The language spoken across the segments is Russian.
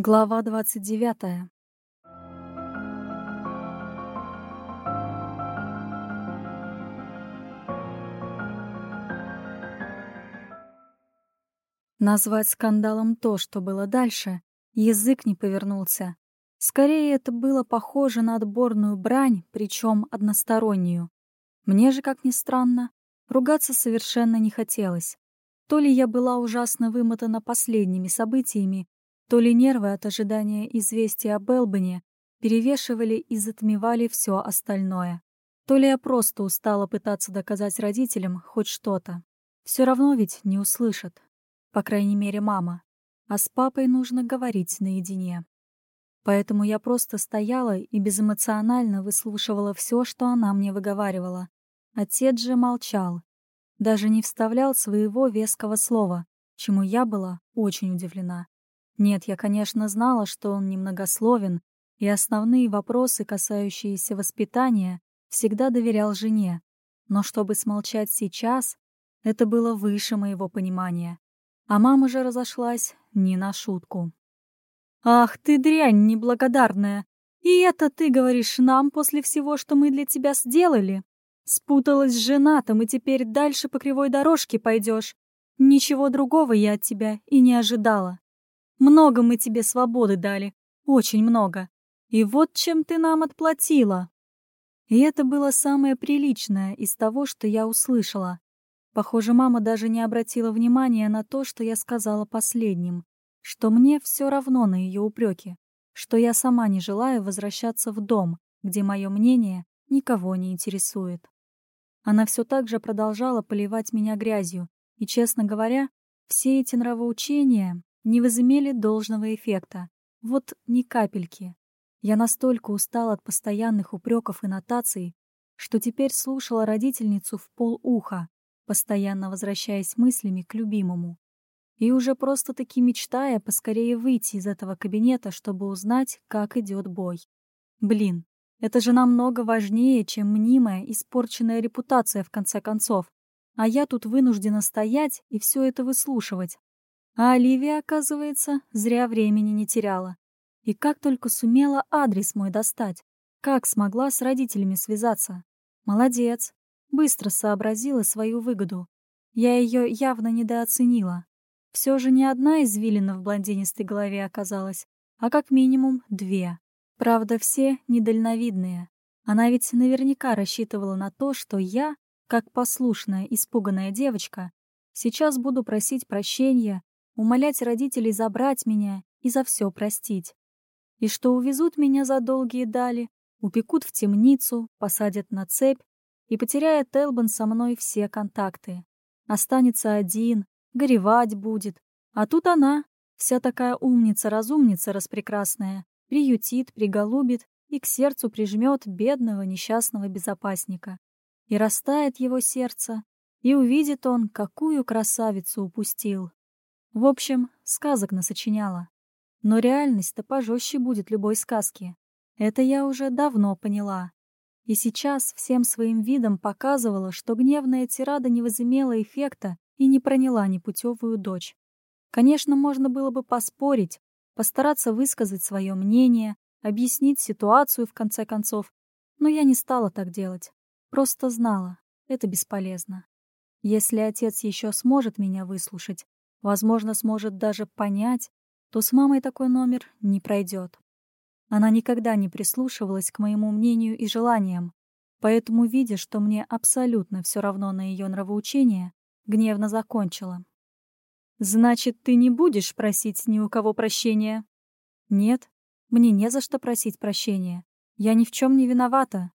Глава двадцать девятая. Назвать скандалом то, что было дальше, язык не повернулся. Скорее, это было похоже на отборную брань, причем одностороннюю. Мне же, как ни странно, ругаться совершенно не хотелось. То ли я была ужасно вымотана последними событиями, то ли нервы от ожидания известия об Элбане перевешивали и затмевали все остальное. То ли я просто устала пытаться доказать родителям хоть что-то. Все равно ведь не услышат. По крайней мере, мама. А с папой нужно говорить наедине. Поэтому я просто стояла и безэмоционально выслушивала все, что она мне выговаривала. Отец же молчал. Даже не вставлял своего веского слова, чему я была очень удивлена. Нет, я, конечно, знала, что он немногословен, и основные вопросы, касающиеся воспитания, всегда доверял жене. Но чтобы смолчать сейчас, это было выше моего понимания. А мама же разошлась не на шутку. «Ах ты дрянь неблагодарная! И это ты говоришь нам после всего, что мы для тебя сделали? Спуталась с женатым, и теперь дальше по кривой дорожке пойдешь. Ничего другого я от тебя и не ожидала. Много мы тебе свободы дали, очень много. И вот чем ты нам отплатила. И это было самое приличное из того, что я услышала. Похоже, мама даже не обратила внимания на то, что я сказала последним, что мне все равно на ее упреки, что я сама не желаю возвращаться в дом, где мое мнение никого не интересует. Она все так же продолжала поливать меня грязью, и, честно говоря, все эти нравоучения не возымели должного эффекта. Вот ни капельки. Я настолько устала от постоянных упреков и нотаций, что теперь слушала родительницу в полуха, постоянно возвращаясь мыслями к любимому. И уже просто-таки мечтая поскорее выйти из этого кабинета, чтобы узнать, как идет бой. Блин, это же намного важнее, чем мнимая, испорченная репутация, в конце концов. А я тут вынуждена стоять и все это выслушивать, а Оливия, оказывается, зря времени не теряла. И как только сумела адрес мой достать, как смогла с родителями связаться. Молодец. Быстро сообразила свою выгоду. Я ее явно недооценила. Все же не одна извилина в блондинистой голове оказалась, а как минимум две. Правда, все недальновидные. Она ведь наверняка рассчитывала на то, что я, как послушная, испуганная девочка, сейчас буду просить прощения умолять родителей забрать меня и за все простить. И что увезут меня за долгие дали, упекут в темницу, посадят на цепь и потеряет Элбан со мной все контакты. Останется один, горевать будет. А тут она, вся такая умница-разумница распрекрасная, приютит, приголубит и к сердцу прижмет бедного несчастного безопасника. И растает его сердце, и увидит он, какую красавицу упустил. В общем, сказок насочиняла. Но реальность-то пожестче будет любой сказки. Это я уже давно поняла. И сейчас всем своим видом показывала, что гневная тирада не возымела эффекта и не проняла непутевую дочь. Конечно, можно было бы поспорить, постараться высказать свое мнение, объяснить ситуацию в конце концов, но я не стала так делать. Просто знала, это бесполезно. Если отец еще сможет меня выслушать, возможно, сможет даже понять, то с мамой такой номер не пройдет. Она никогда не прислушивалась к моему мнению и желаниям, поэтому, видя, что мне абсолютно все равно на ее нравоучение, гневно закончила. «Значит, ты не будешь просить ни у кого прощения?» «Нет, мне не за что просить прощения. Я ни в чем не виновата».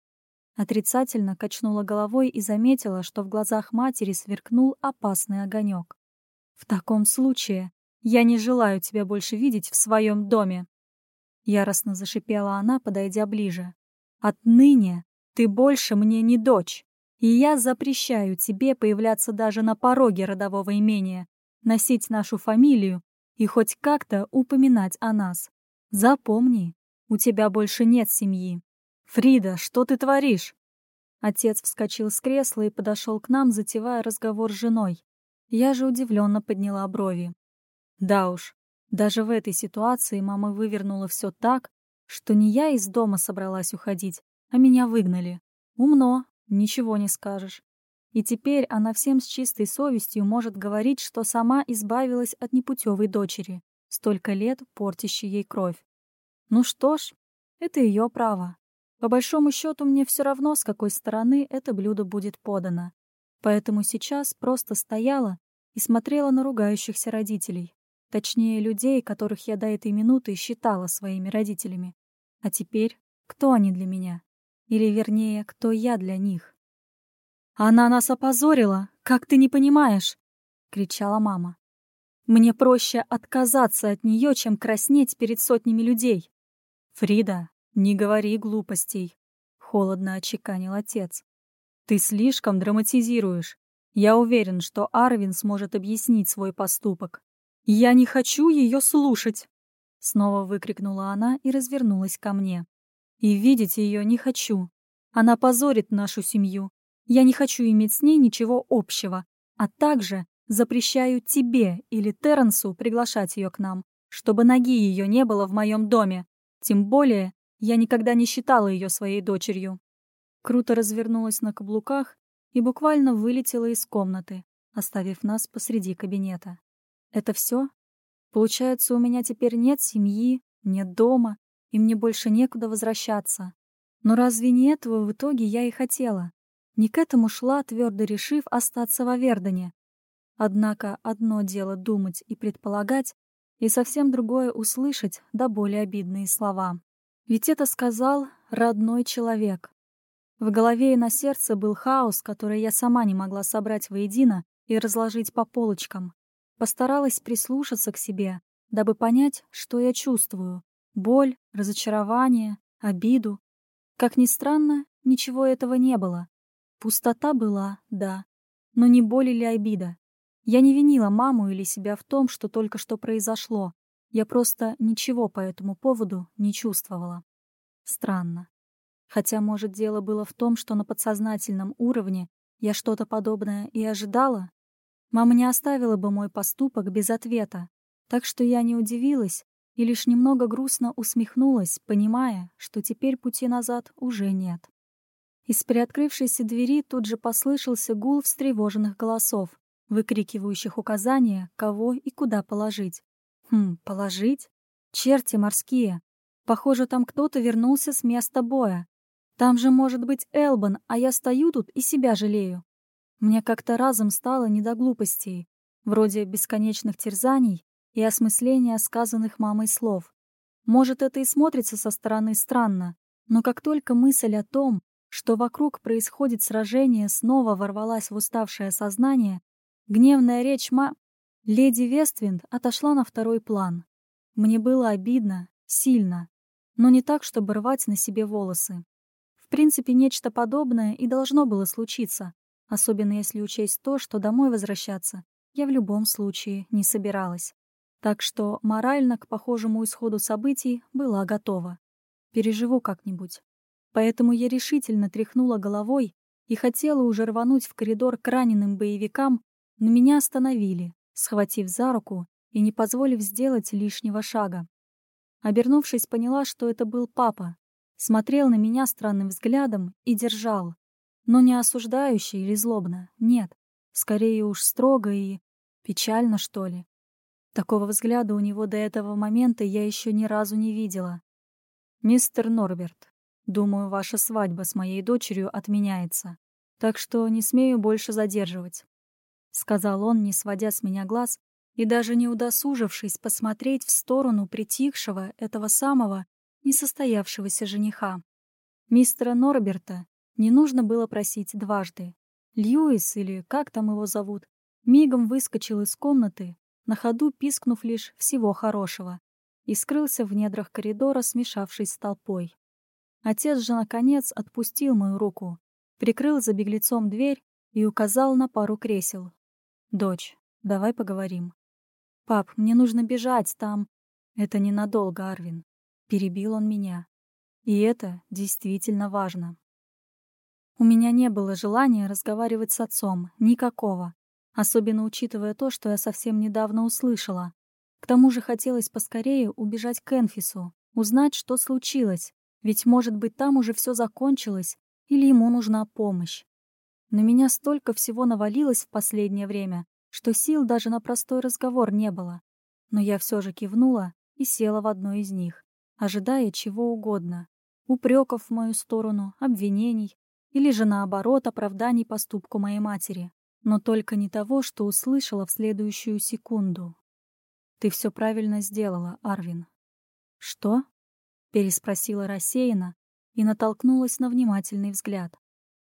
Отрицательно качнула головой и заметила, что в глазах матери сверкнул опасный огонек. В таком случае я не желаю тебя больше видеть в своем доме. Яростно зашипела она, подойдя ближе. Отныне ты больше мне не дочь, и я запрещаю тебе появляться даже на пороге родового имения, носить нашу фамилию и хоть как-то упоминать о нас. Запомни, у тебя больше нет семьи. Фрида, что ты творишь? Отец вскочил с кресла и подошел к нам, затевая разговор с женой. Я же удивленно подняла брови. Да уж, Даже в этой ситуации мама вывернула все так, что не я из дома собралась уходить, а меня выгнали. Умно, ничего не скажешь. И теперь она всем с чистой совестью может говорить, что сама избавилась от непутевой дочери, столько лет портящей ей кровь. Ну что ж, это ее право. По большому счету мне все равно, с какой стороны это блюдо будет подано. Поэтому сейчас просто стояла и смотрела на ругающихся родителей. Точнее, людей, которых я до этой минуты считала своими родителями. А теперь, кто они для меня? Или, вернее, кто я для них? «Она нас опозорила! Как ты не понимаешь?» — кричала мама. «Мне проще отказаться от нее, чем краснеть перед сотнями людей». «Фрида, не говори глупостей», — холодно очеканил отец. «Ты слишком драматизируешь. Я уверен, что Арвин сможет объяснить свой поступок. «Я не хочу ее слушать!» Снова выкрикнула она и развернулась ко мне. «И видеть ее не хочу. Она позорит нашу семью. Я не хочу иметь с ней ничего общего, а также запрещаю тебе или Терренсу приглашать ее к нам, чтобы ноги ее не было в моем доме. Тем более, я никогда не считала ее своей дочерью». Круто развернулась на каблуках и буквально вылетела из комнаты, оставив нас посреди кабинета. Это все? Получается, у меня теперь нет семьи, нет дома, и мне больше некуда возвращаться. Но разве не этого в итоге я и хотела? Не к этому шла, твердо решив остаться в Авердоне. Однако одно дело думать и предполагать, и совсем другое услышать, да более обидные слова. Ведь это сказал родной человек. В голове и на сердце был хаос, который я сама не могла собрать воедино и разложить по полочкам. Постаралась прислушаться к себе, дабы понять, что я чувствую. Боль, разочарование, обиду. Как ни странно, ничего этого не было. Пустота была, да, но не боль или обида. Я не винила маму или себя в том, что только что произошло. Я просто ничего по этому поводу не чувствовала. Странно. Хотя, может, дело было в том, что на подсознательном уровне я что-то подобное и ожидала, Мама не оставила бы мой поступок без ответа, так что я не удивилась и лишь немного грустно усмехнулась, понимая, что теперь пути назад уже нет. Из приоткрывшейся двери тут же послышался гул встревоженных голосов, выкрикивающих указания, кого и куда положить. Хм, положить? Черти морские. Похоже, там кто-то вернулся с места боя. Там же может быть Элбан, а я стою тут и себя жалею. Мне как-то разом стало не до глупостей, вроде бесконечных терзаний и осмысления сказанных мамой слов. Может, это и смотрится со стороны странно, но как только мысль о том, что вокруг происходит сражение, снова ворвалась в уставшее сознание, гневная речь ма... Леди Вествинд отошла на второй план. Мне было обидно, сильно, но не так, чтобы рвать на себе волосы. Принципе, нечто подобное и должно было случиться, особенно если учесть то, что домой возвращаться я в любом случае не собиралась. Так что морально к похожему исходу событий была готова. Переживу как-нибудь. Поэтому я решительно тряхнула головой и хотела уже рвануть в коридор к раненым боевикам, но меня остановили, схватив за руку и не позволив сделать лишнего шага. Обернувшись, поняла, что это был папа. Смотрел на меня странным взглядом и держал, но не осуждающе или злобно, нет. Скорее уж строго и печально, что ли. Такого взгляда у него до этого момента я еще ни разу не видела. «Мистер Норберт, думаю, ваша свадьба с моей дочерью отменяется, так что не смею больше задерживать», — сказал он, не сводя с меня глаз и даже не удосужившись посмотреть в сторону притихшего этого самого несостоявшегося жениха. Мистера Норберта не нужно было просить дважды. Льюис, или как там его зовут, мигом выскочил из комнаты, на ходу пискнув лишь «всего хорошего», и скрылся в недрах коридора, смешавшись с толпой. Отец же, наконец, отпустил мою руку, прикрыл за беглецом дверь и указал на пару кресел. «Дочь, давай поговорим». «Пап, мне нужно бежать, там...» «Это ненадолго, Арвин», — перебил он меня. «И это действительно важно». У меня не было желания разговаривать с отцом, никакого, особенно учитывая то, что я совсем недавно услышала. К тому же хотелось поскорее убежать к Энфису, узнать, что случилось, ведь, может быть, там уже все закончилось, или ему нужна помощь. На меня столько всего навалилось в последнее время, что сил даже на простой разговор не было. Но я все же кивнула и села в одно из них, ожидая чего угодно. Упреков в мою сторону, обвинений или же наоборот оправданий поступку моей матери. Но только не того, что услышала в следующую секунду. «Ты все правильно сделала, Арвин». «Что?» — переспросила рассеянно и натолкнулась на внимательный взгляд.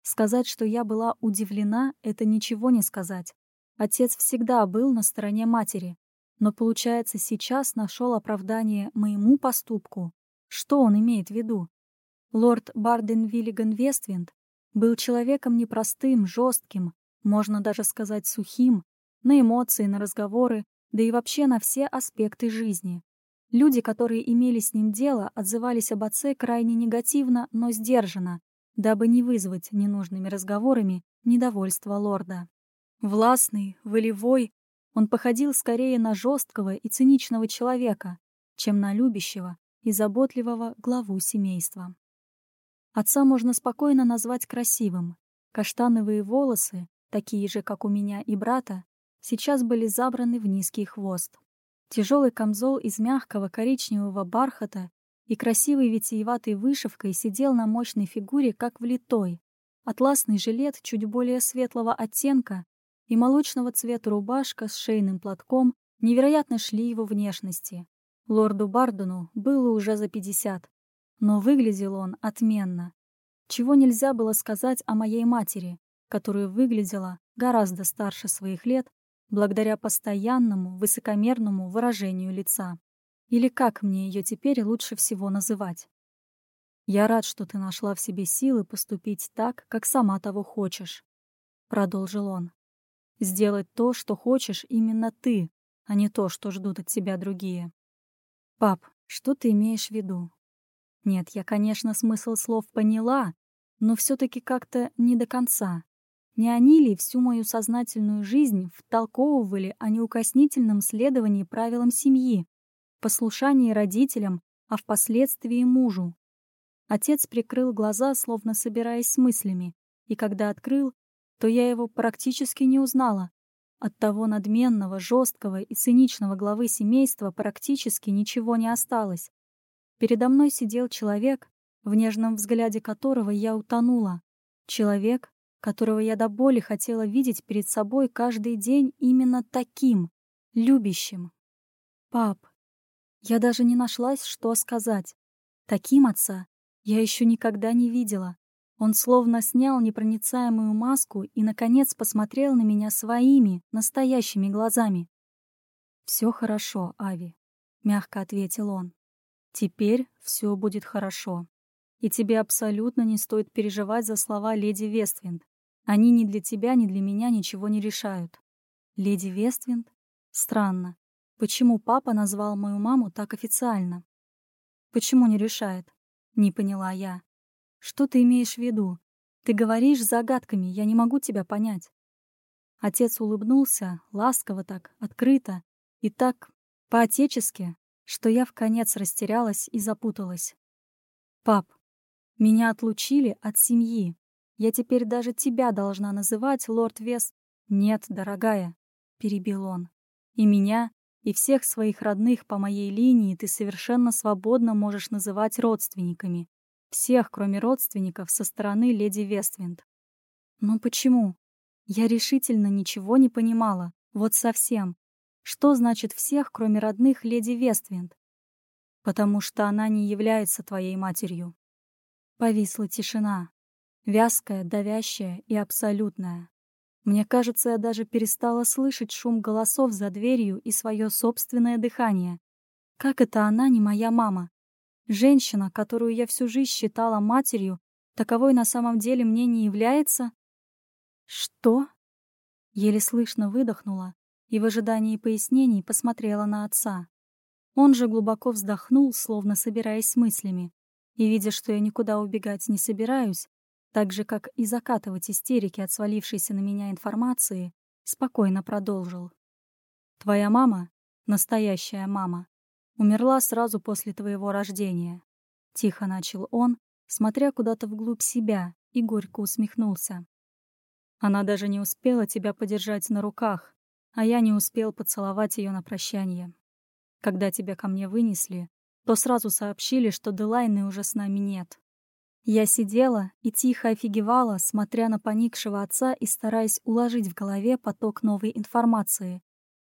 Сказать, что я была удивлена, это ничего не сказать. Отец всегда был на стороне матери, но, получается, сейчас нашел оправдание моему поступку. Что он имеет в виду? Лорд Барден Виллиган Вествинд был человеком непростым, жестким, можно даже сказать сухим, на эмоции, на разговоры, да и вообще на все аспекты жизни. Люди, которые имели с ним дело, отзывались об отце крайне негативно, но сдержанно, дабы не вызвать ненужными разговорами недовольство лорда. Властный, волевой, он походил скорее на жесткого и циничного человека, чем на любящего и заботливого главу семейства. Отца можно спокойно назвать красивым. Каштановые волосы, такие же, как у меня и брата, сейчас были забраны в низкий хвост. Тяжелый камзол из мягкого коричневого бархата и красивой витиеватой вышивкой сидел на мощной фигуре, как влитой. Атласный жилет чуть более светлого оттенка и молочного цвета рубашка с шейным платком невероятно шли его внешности. Лорду Бардону было уже за пятьдесят, но выглядел он отменно. Чего нельзя было сказать о моей матери, которая выглядела гораздо старше своих лет благодаря постоянному высокомерному выражению лица. Или как мне ее теперь лучше всего называть? «Я рад, что ты нашла в себе силы поступить так, как сама того хочешь», — продолжил он. «Сделать то, что хочешь именно ты, а не то, что ждут от тебя другие». «Пап, что ты имеешь в виду?» Нет, я, конечно, смысл слов поняла, но все-таки как-то не до конца. Не они ли всю мою сознательную жизнь втолковывали о неукоснительном следовании правилам семьи, послушании родителям, а впоследствии мужу? Отец прикрыл глаза, словно собираясь с мыслями, и когда открыл, то я его практически не узнала. От того надменного, жесткого и циничного главы семейства практически ничего не осталось. Передо мной сидел человек, в нежном взгляде которого я утонула. Человек, которого я до боли хотела видеть перед собой каждый день именно таким, любящим. Пап, я даже не нашлась, что сказать. Таким отца я еще никогда не видела. Он словно снял непроницаемую маску и, наконец, посмотрел на меня своими, настоящими глазами. «Все хорошо, Ави», — мягко ответил он. «Теперь все будет хорошо. И тебе абсолютно не стоит переживать за слова леди Вествинд. Они ни для тебя, ни для меня ничего не решают. Леди Вествинд? Странно. Почему папа назвал мою маму так официально? Почему не решает? Не поняла я. Что ты имеешь в виду? Ты говоришь загадками, я не могу тебя понять. Отец улыбнулся, ласково так, открыто и так по-отечески, что я в конец растерялась и запуталась. «Пап, меня отлучили от семьи. Я теперь даже тебя должна называть, лорд Вес. Нет, дорогая, перебил он. И меня, и всех своих родных по моей линии ты совершенно свободно можешь называть родственниками. Всех, кроме родственников, со стороны леди Вествинд. Но почему? Я решительно ничего не понимала. Вот совсем. Что значит всех, кроме родных леди Вествинд? Потому что она не является твоей матерью. Повисла тишина, Вязкая, давящая и абсолютная. Мне кажется, я даже перестала слышать шум голосов за дверью и свое собственное дыхание. Как это она не моя мама? Женщина, которую я всю жизнь считала матерью, таковой на самом деле мне не является? Что? Еле слышно выдохнула и в ожидании пояснений посмотрела на отца. Он же глубоко вздохнул, словно собираясь с мыслями, и, видя, что я никуда убегать не собираюсь, так же, как и закатывать истерики от свалившейся на меня информации, спокойно продолжил. «Твоя мама настоящая мама, умерла сразу после твоего рождения. Тихо начал он, смотря куда-то вглубь себя, и горько усмехнулся. Она даже не успела тебя подержать на руках, а я не успел поцеловать ее на прощание. Когда тебя ко мне вынесли, то сразу сообщили, что Делайны уже с нами нет. Я сидела и тихо офигевала, смотря на поникшего отца и стараясь уложить в голове поток новой информации.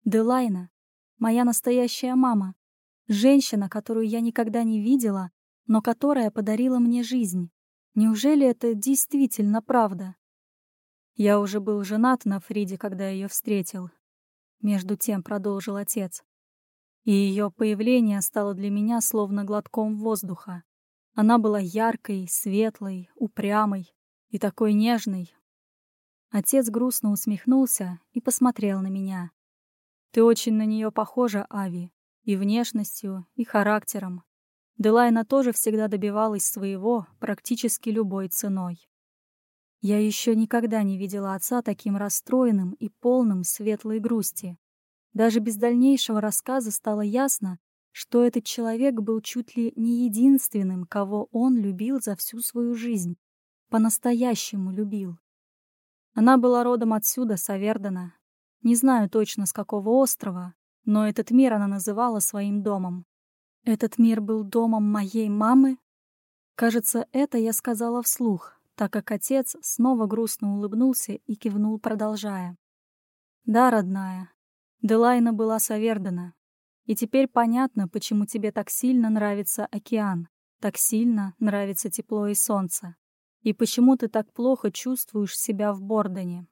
Делайна — моя настоящая мама, женщина, которую я никогда не видела, но которая подарила мне жизнь. Неужели это действительно правда? Я уже был женат на Фриде, когда ее встретил. Между тем продолжил отец. И ее появление стало для меня словно глотком воздуха. Она была яркой, светлой, упрямой и такой нежной. Отец грустно усмехнулся и посмотрел на меня. «Ты очень на нее похожа, Ави, и внешностью, и характером. Делайна тоже всегда добивалась своего практически любой ценой. Я еще никогда не видела отца таким расстроенным и полным светлой грусти. Даже без дальнейшего рассказа стало ясно, что этот человек был чуть ли не единственным, кого он любил за всю свою жизнь. По-настоящему любил. Она была родом отсюда, с Авердена. Не знаю точно, с какого острова, но этот мир она называла своим домом. Этот мир был домом моей мамы? Кажется, это я сказала вслух, так как отец снова грустно улыбнулся и кивнул, продолжая. «Да, родная, Делайна была с Авердена, и теперь понятно, почему тебе так сильно нравится океан, так сильно нравится тепло и солнце. И почему ты так плохо чувствуешь себя в Бордоне.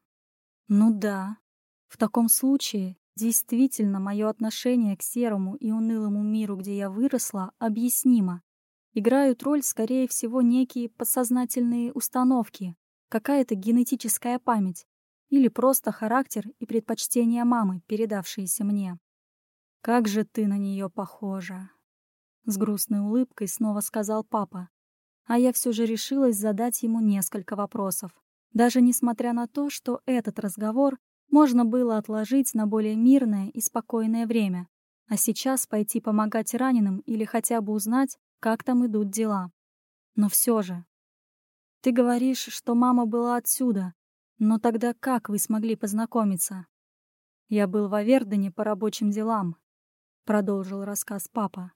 Ну да. В таком случае, действительно, мое отношение к серому и унылому миру, где я выросла, объяснимо. Играют роль, скорее всего, некие подсознательные установки, какая-то генетическая память или просто характер и предпочтения мамы, передавшиеся мне. «Как же ты на нее похожа!» С грустной улыбкой снова сказал папа. А я все же решилась задать ему несколько вопросов. Даже несмотря на то, что этот разговор можно было отложить на более мирное и спокойное время, а сейчас пойти помогать раненым или хотя бы узнать, как там идут дела. Но все же. Ты говоришь, что мама была отсюда, но тогда как вы смогли познакомиться? Я был в Авердене по рабочим делам, продолжил рассказ папа.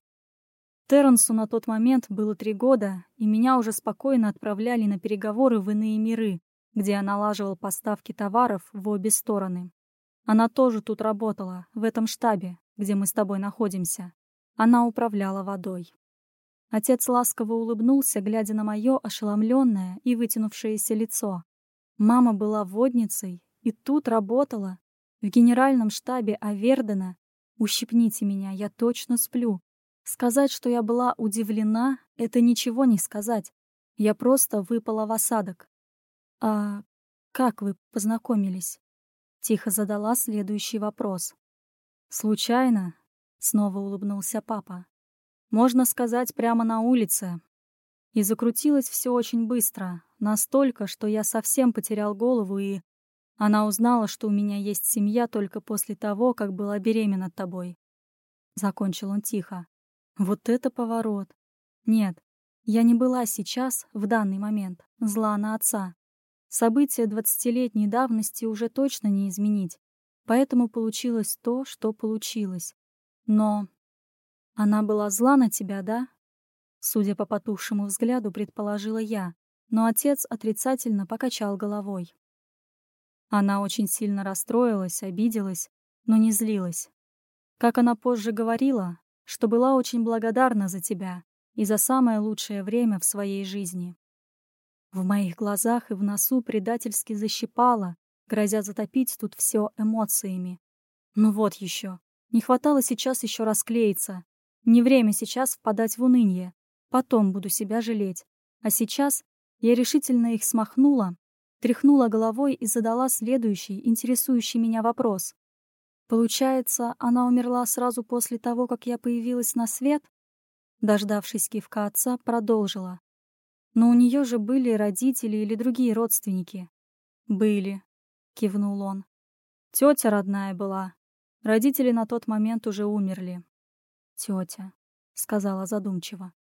Терренсу на тот момент было три года, и меня уже спокойно отправляли на переговоры в иные миры, где я налаживал поставки товаров в обе стороны. Она тоже тут работала, в этом штабе, где мы с тобой находимся. Она управляла водой. Отец ласково улыбнулся, глядя на мое ошеломленное и вытянувшееся лицо. Мама была водницей и тут работала, в генеральном штабе Авердена, Ущипните меня, я точно сплю. Сказать, что я была удивлена, это ничего не сказать. Я просто выпала в осадок. А как вы познакомились? Тихо задала следующий вопрос. Случайно? Снова улыбнулся папа. Можно сказать, прямо на улице. И закрутилось все очень быстро, настолько, что я совсем потерял голову и она узнала, что у меня есть семья только после того, как была беременна тобой. Закончил он тихо. Вот это поворот. Нет, я не была сейчас, в данный момент, зла на отца. События двадцатилетней давности уже точно не изменить, поэтому получилось то, что получилось. Но она была зла на тебя, да? Судя по потухшему взгляду, предположила я, но отец отрицательно покачал головой. Она очень сильно расстроилась, обиделась, но не злилась. Как она позже говорила, что была очень благодарна за тебя и за самое лучшее время в своей жизни. В моих глазах и в носу предательски защипала, грозя затопить тут все эмоциями. Ну вот еще. Не хватало сейчас еще расклеиться. Не время сейчас впадать в уныние. Потом буду себя жалеть. А сейчас я решительно их смахнула тряхнула головой и задала следующий, интересующий меня вопрос. Получается, она умерла сразу после того, как я появилась на свет? Дождавшись кивка отца, продолжила. Но у нее же были родители или другие родственники. Были, кивнул он. Тетя родная была. Родители на тот момент уже умерли. «Тетя», — сказала задумчиво.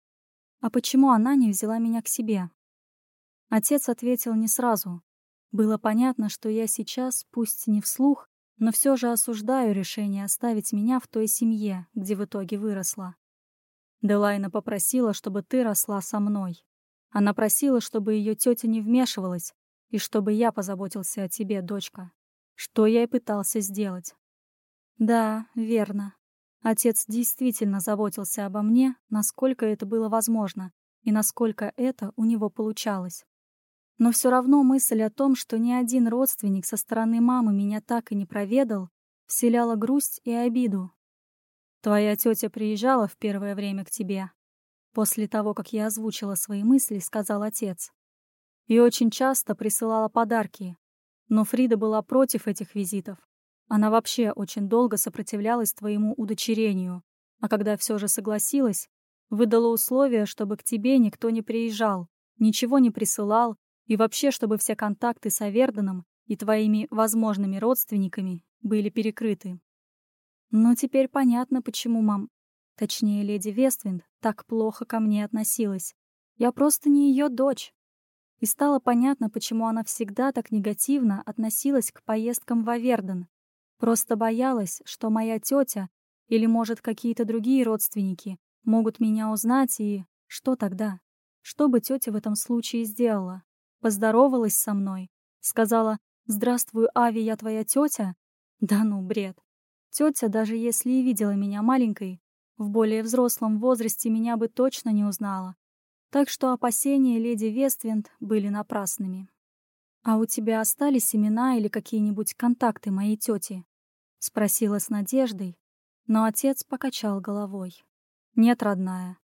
«А почему она не взяла меня к себе?» Отец ответил не сразу. Было понятно, что я сейчас, пусть не вслух, но все же осуждаю решение оставить меня в той семье, где в итоге выросла. Делайна попросила, чтобы ты росла со мной. Она просила, чтобы ее тетя не вмешивалась, и чтобы я позаботился о тебе, дочка. Что я и пытался сделать. Да, верно. Отец действительно заботился обо мне, насколько это было возможно, и насколько это у него получалось. Но все равно мысль о том, что ни один родственник со стороны мамы меня так и не проведал, вселяла грусть и обиду. Твоя тетя приезжала в первое время к тебе. После того, как я озвучила свои мысли, сказал отец. И очень часто присылала подарки. Но Фрида была против этих визитов. Она вообще очень долго сопротивлялась твоему удочерению, а когда все же согласилась, выдала условие, чтобы к тебе никто не приезжал, ничего не присылал и вообще, чтобы все контакты с Аверданом и твоими возможными родственниками были перекрыты. Но теперь понятно, почему мам, точнее, леди Вествинд, так плохо ко мне относилась. Я просто не ее дочь. И стало понятно, почему она всегда так негативно относилась к поездкам в Аверден. Просто боялась, что моя тетя или, может, какие-то другие родственники могут меня узнать и... Что тогда? Что бы тетя в этом случае сделала? Поздоровалась со мной. Сказала «Здравствуй, Ави, я твоя тетя?» Да ну, бред. Тетя, даже если и видела меня маленькой, в более взрослом возрасте меня бы точно не узнала. Так что опасения леди Вествинд были напрасными. «А у тебя остались имена или какие-нибудь контакты моей тети?» — спросила с надеждой, но отец покачал головой. «Нет, родная.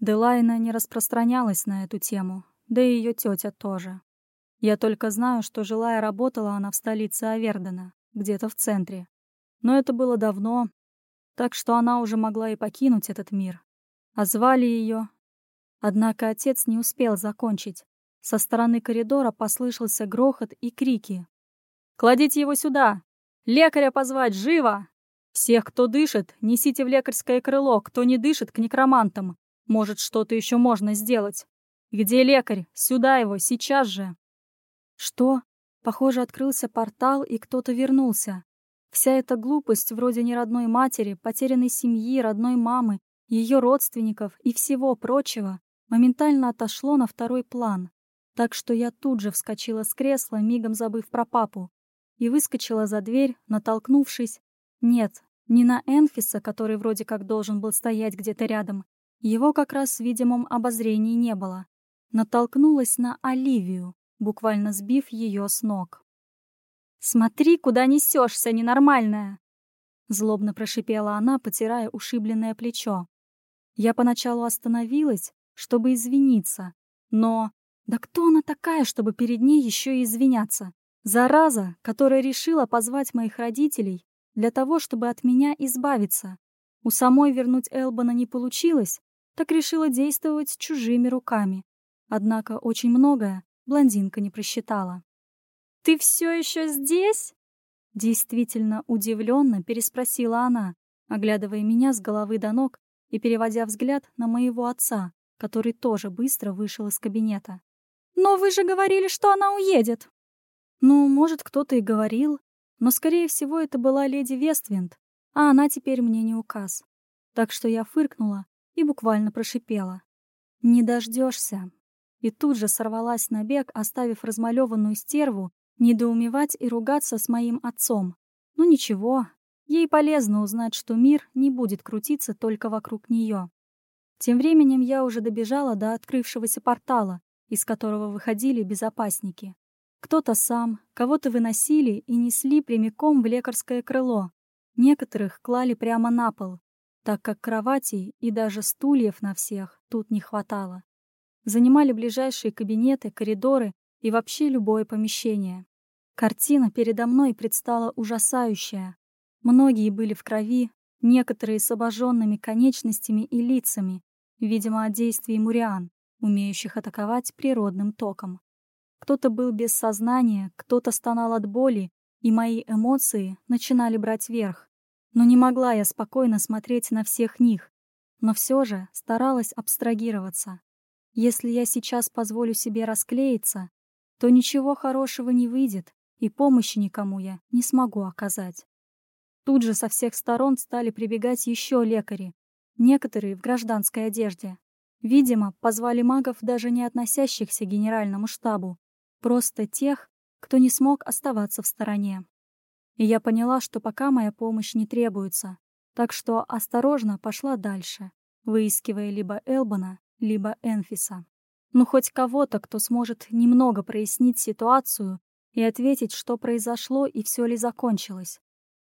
Делайна не распространялась на эту тему, да и ее тетя тоже. Я только знаю, что жила и работала она в столице Авердена, где-то в центре. Но это было давно, так что она уже могла и покинуть этот мир. А звали ее... Однако отец не успел закончить. Со стороны коридора послышался грохот и крики. «Кладите его сюда! Лекаря позвать, живо! Всех, кто дышит, несите в лекарское крыло, кто не дышит, к некромантам. Может, что-то еще можно сделать. «Где лекарь? Сюда его, сейчас же!» Что? Похоже, открылся портал, и кто-то вернулся. Вся эта глупость вроде неродной матери, потерянной семьи, родной мамы, ее родственников и всего прочего моментально отошло на второй план. Так что я тут же вскочила с кресла, мигом забыв про папу, и выскочила за дверь, натолкнувшись... Нет, не на Энфиса, который вроде как должен был стоять где-то рядом. Его как раз в видимом обозрении не было натолкнулась на Оливию, буквально сбив ее с ног. «Смотри, куда несешься, ненормальная!» Злобно прошипела она, потирая ушибленное плечо. Я поначалу остановилась, чтобы извиниться, но... Да кто она такая, чтобы перед ней еще и извиняться? Зараза, которая решила позвать моих родителей для того, чтобы от меня избавиться. У самой вернуть Элбана не получилось, так решила действовать чужими руками. Однако очень многое блондинка не просчитала. «Ты все еще здесь?» Действительно удивленно переспросила она, оглядывая меня с головы до ног и переводя взгляд на моего отца, который тоже быстро вышел из кабинета. «Но вы же говорили, что она уедет!» Ну, может, кто-то и говорил, но, скорее всего, это была леди Вествинд, а она теперь мне не указ. Так что я фыркнула и буквально прошипела. «Не дождешься, и тут же сорвалась на бег, оставив размалеванную стерву недоумевать и ругаться с моим отцом. Ну ничего, ей полезно узнать, что мир не будет крутиться только вокруг нее. Тем временем я уже добежала до открывшегося портала, из которого выходили безопасники. Кто-то сам, кого-то выносили и несли прямиком в лекарское крыло. Некоторых клали прямо на пол, так как кроватей и даже стульев на всех тут не хватало занимали ближайшие кабинеты, коридоры и вообще любое помещение. Картина передо мной предстала ужасающая. Многие были в крови, некоторые с обожженными конечностями и лицами, видимо, от действий муриан, умеющих атаковать природным током. Кто-то был без сознания, кто-то стонал от боли, и мои эмоции начинали брать верх. Но не могла я спокойно смотреть на всех них, но все же старалась абстрагироваться. Если я сейчас позволю себе расклеиться, то ничего хорошего не выйдет, и помощи никому я не смогу оказать. Тут же со всех сторон стали прибегать еще лекари, некоторые в гражданской одежде. Видимо, позвали магов, даже не относящихся к генеральному штабу, просто тех, кто не смог оставаться в стороне. И я поняла, что пока моя помощь не требуется, так что осторожно пошла дальше, выискивая либо Элбана, либо Энфиса. Ну, хоть кого-то, кто сможет немного прояснить ситуацию и ответить, что произошло и все ли закончилось.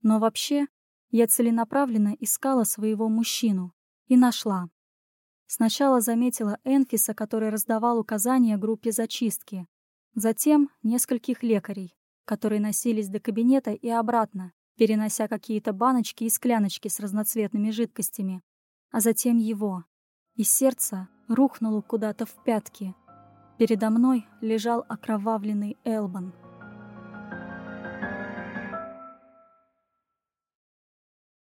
Но вообще, я целенаправленно искала своего мужчину и нашла. Сначала заметила Энфиса, который раздавал указания группе зачистки. Затем нескольких лекарей, которые носились до кабинета и обратно, перенося какие-то баночки и скляночки с разноцветными жидкостями. А затем его. И сердце рухнуло куда-то в пятки. Передо мной лежал окровавленный Элбан —